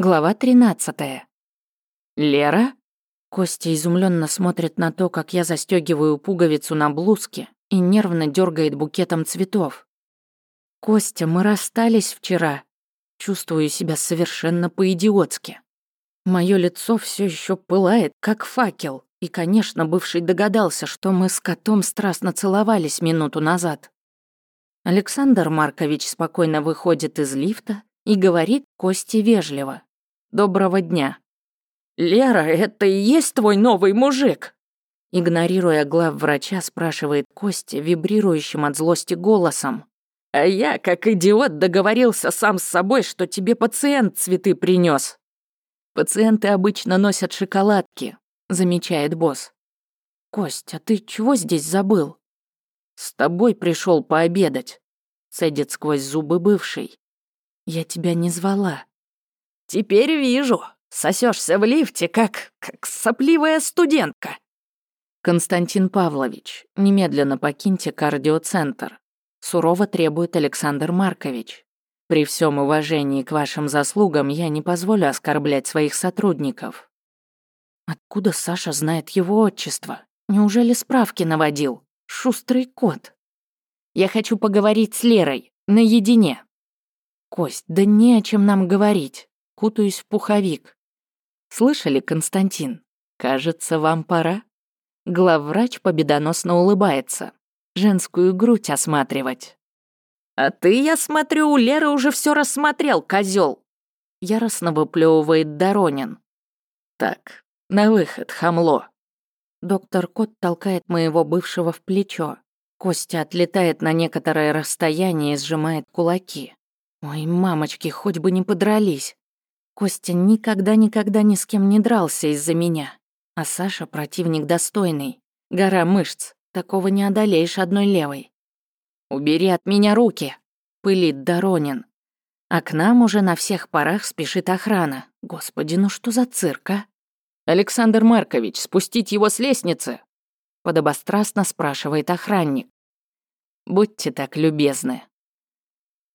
Глава 13. Лера? Костя изумленно смотрит на то, как я застегиваю пуговицу на блузке и нервно дергает букетом цветов. Костя, мы расстались вчера. Чувствую себя совершенно по-идиотски. Мое лицо все еще пылает, как факел, и, конечно, бывший догадался, что мы с котом страстно целовались минуту назад. Александр Маркович спокойно выходит из лифта и говорит Косте вежливо. Доброго дня». «Лера, это и есть твой новый мужик?» Игнорируя глав врача, спрашивает Костя, вибрирующим от злости голосом. «А я, как идиот, договорился сам с собой, что тебе пациент цветы принес. «Пациенты обычно носят шоколадки», — замечает босс. «Костя, ты чего здесь забыл?» «С тобой пришел пообедать», — цедит сквозь зубы бывший. «Я тебя не звала», Теперь вижу. Сосешься в лифте, как... как сопливая студентка. Константин Павлович, немедленно покиньте кардиоцентр. Сурово требует Александр Маркович. При всем уважении к вашим заслугам я не позволю оскорблять своих сотрудников. Откуда Саша знает его отчество? Неужели справки наводил? Шустрый кот. Я хочу поговорить с Лерой, наедине. Кость, да не о чем нам говорить кутаюсь в пуховик. «Слышали, Константин? Кажется, вам пора?» Главврач победоносно улыбается. Женскую грудь осматривать. «А ты, я смотрю, у Леры уже все рассмотрел, козел. Яростно выплевывает Доронин. «Так, на выход, хамло». Доктор Кот толкает моего бывшего в плечо. Костя отлетает на некоторое расстояние и сжимает кулаки. Ой, мамочки, хоть бы не подрались. Костя никогда-никогда ни с кем не дрался из-за меня. А Саша противник достойный. Гора мышц. Такого не одолеешь одной левой. «Убери от меня руки!» — пылит Доронин. А к нам уже на всех парах спешит охрана. Господи, ну что за цирк, а? «Александр Маркович, спустить его с лестницы?» Подобострастно спрашивает охранник. «Будьте так любезны».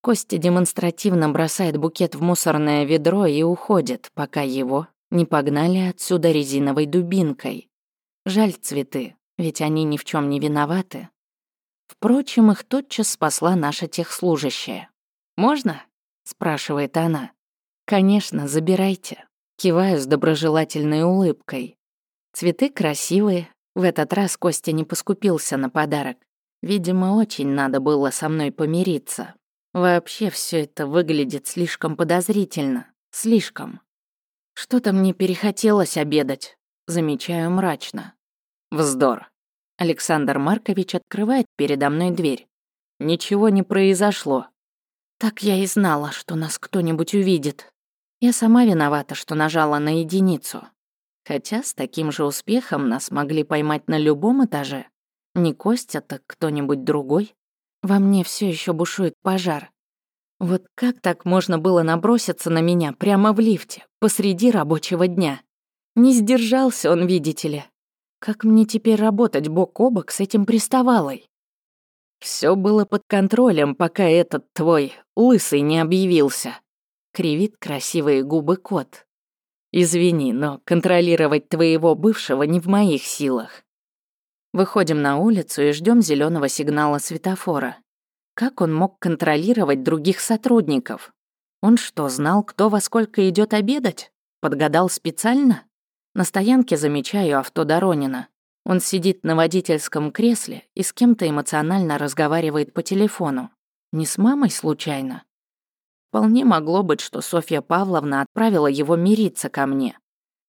Костя демонстративно бросает букет в мусорное ведро и уходит, пока его не погнали отсюда резиновой дубинкой. Жаль цветы, ведь они ни в чем не виноваты. Впрочем, их тотчас спасла наша техслужащая. «Можно?» — спрашивает она. «Конечно, забирайте». Киваю с доброжелательной улыбкой. Цветы красивые. В этот раз Костя не поскупился на подарок. Видимо, очень надо было со мной помириться. Вообще все это выглядит слишком подозрительно. Слишком. Что-то мне перехотелось обедать. Замечаю мрачно. Вздор. Александр Маркович открывает передо мной дверь. Ничего не произошло. Так я и знала, что нас кто-нибудь увидит. Я сама виновата, что нажала на единицу. Хотя с таким же успехом нас могли поймать на любом этаже. Не Костя, так кто-нибудь другой. Во мне все еще бушует пожар. Вот как так можно было наброситься на меня прямо в лифте, посреди рабочего дня? Не сдержался он, видите ли. Как мне теперь работать бок о бок с этим приставалой? Все было под контролем, пока этот твой лысый не объявился. Кривит красивые губы кот. Извини, но контролировать твоего бывшего не в моих силах. Выходим на улицу и ждем зеленого сигнала светофора. Как он мог контролировать других сотрудников? Он что, знал, кто во сколько идет обедать? Подгадал специально? На стоянке замечаю авто Доронина. Он сидит на водительском кресле и с кем-то эмоционально разговаривает по телефону. Не с мамой случайно? Вполне могло быть, что Софья Павловна отправила его мириться ко мне.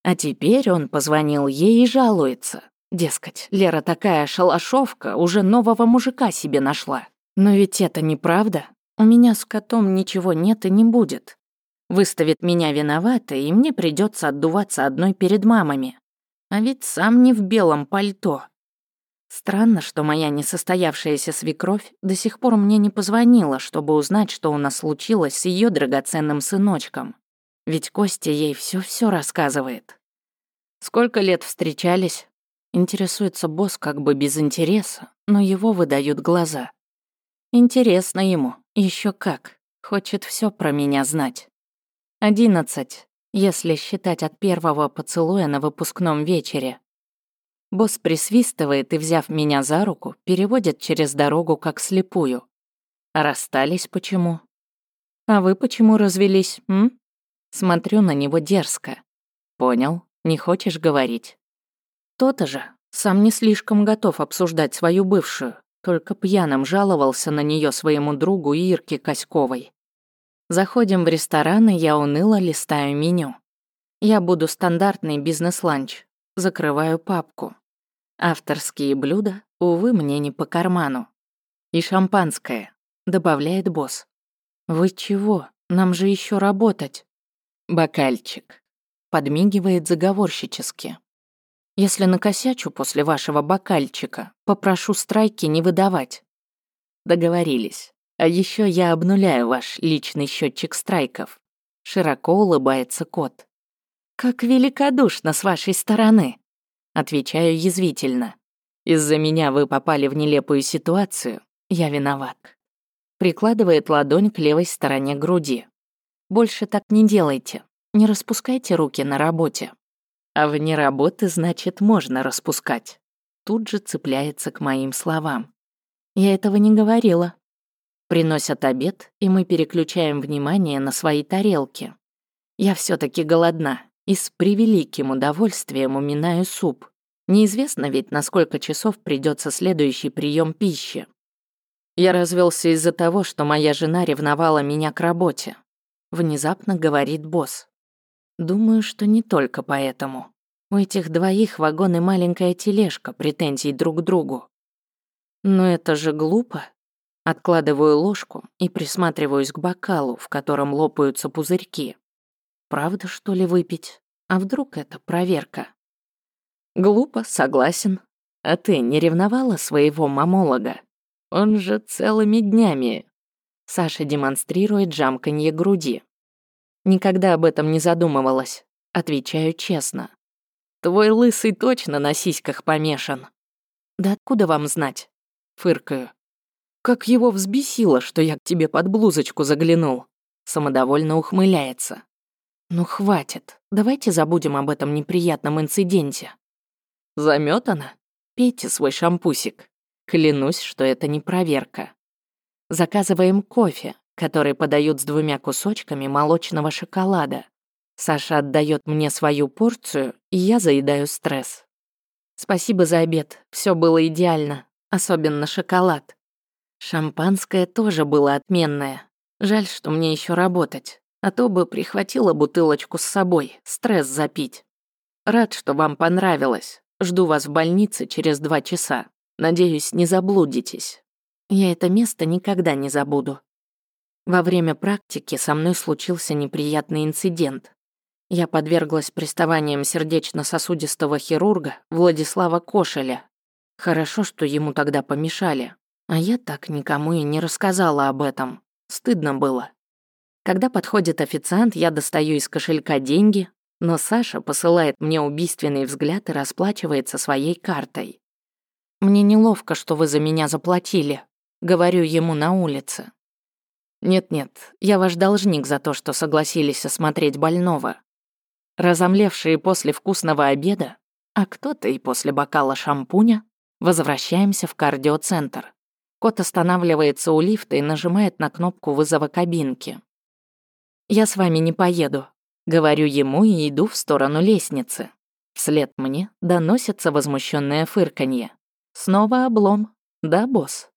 А теперь он позвонил ей и жалуется. Дескать, Лера такая шалашовка, уже нового мужика себе нашла. Но ведь это неправда. У меня с котом ничего нет и не будет. Выставит меня виноватой, и мне придется отдуваться одной перед мамами. А ведь сам не в белом пальто. Странно, что моя несостоявшаяся свекровь до сих пор мне не позвонила, чтобы узнать, что у нас случилось с ее драгоценным сыночком. Ведь Костя ей все-все рассказывает. Сколько лет встречались? Интересуется босс как бы без интереса, но его выдают глаза. Интересно ему, еще как. Хочет все про меня знать. Одиннадцать. если считать от первого поцелуя на выпускном вечере. Босс присвистывает и, взяв меня за руку, переводит через дорогу как слепую. расстались почему? А вы почему развелись, м? Смотрю на него дерзко. Понял, не хочешь говорить. То-то же, сам не слишком готов обсуждать свою бывшую, только пьяным жаловался на нее своему другу Ирке Коськовой. Заходим в ресторан, и я уныло листаю меню. Я буду стандартный бизнес-ланч. Закрываю папку. Авторские блюда, увы, мне не по карману. И шампанское, добавляет босс. Вы чего? Нам же еще работать. Бокальчик. Подмигивает заговорщически. Если накосячу после вашего бокальчика, попрошу страйки не выдавать. Договорились. А еще я обнуляю ваш личный счетчик страйков. Широко улыбается кот. Как великодушно с вашей стороны. Отвечаю язвительно. Из-за меня вы попали в нелепую ситуацию. Я виноват. Прикладывает ладонь к левой стороне груди. Больше так не делайте. Не распускайте руки на работе. А вне работы, значит, можно распускать. Тут же цепляется к моим словам. Я этого не говорила. Приносят обед, и мы переключаем внимание на свои тарелки. Я все таки голодна и с превеликим удовольствием уминаю суп. Неизвестно ведь, на сколько часов придется следующий прием пищи. Я развелся из-за того, что моя жена ревновала меня к работе. Внезапно говорит босс. Думаю, что не только поэтому. У этих двоих вагон и маленькая тележка претензий друг к другу. Но это же глупо. Откладываю ложку и присматриваюсь к бокалу, в котором лопаются пузырьки. Правда, что ли, выпить? А вдруг это проверка? Глупо, согласен. А ты не ревновала своего мамолога? Он же целыми днями. Саша демонстрирует жамканье груди. Никогда об этом не задумывалась. Отвечаю честно. Твой лысый точно на сиськах помешан. Да откуда вам знать? Фыркаю. Как его взбесило, что я к тебе под блузочку заглянул. Самодовольно ухмыляется. Ну хватит, давайте забудем об этом неприятном инциденте. Заметано? Пейте свой шампусик. Клянусь, что это не проверка. Заказываем кофе, который подают с двумя кусочками молочного шоколада. Саша отдает мне свою порцию, и я заедаю стресс. Спасибо за обед, все было идеально, особенно шоколад. Шампанское тоже было отменное. Жаль, что мне еще работать, а то бы прихватила бутылочку с собой, стресс запить. Рад, что вам понравилось. Жду вас в больнице через два часа. Надеюсь, не заблудитесь. Я это место никогда не забуду. Во время практики со мной случился неприятный инцидент. Я подверглась приставаниям сердечно-сосудистого хирурга Владислава Кошеля. Хорошо, что ему тогда помешали. А я так никому и не рассказала об этом. Стыдно было. Когда подходит официант, я достаю из кошелька деньги, но Саша посылает мне убийственный взгляд и расплачивается своей картой. «Мне неловко, что вы за меня заплатили», — говорю ему на улице. «Нет-нет, я ваш должник за то, что согласились осмотреть больного разомлевшие после вкусного обеда, а кто-то и после бокала шампуня, возвращаемся в кардиоцентр. Кот останавливается у лифта и нажимает на кнопку вызова кабинки. «Я с вами не поеду», — говорю ему и иду в сторону лестницы. Вслед мне доносится возмущенное фырканье. Снова облом. Да, босс?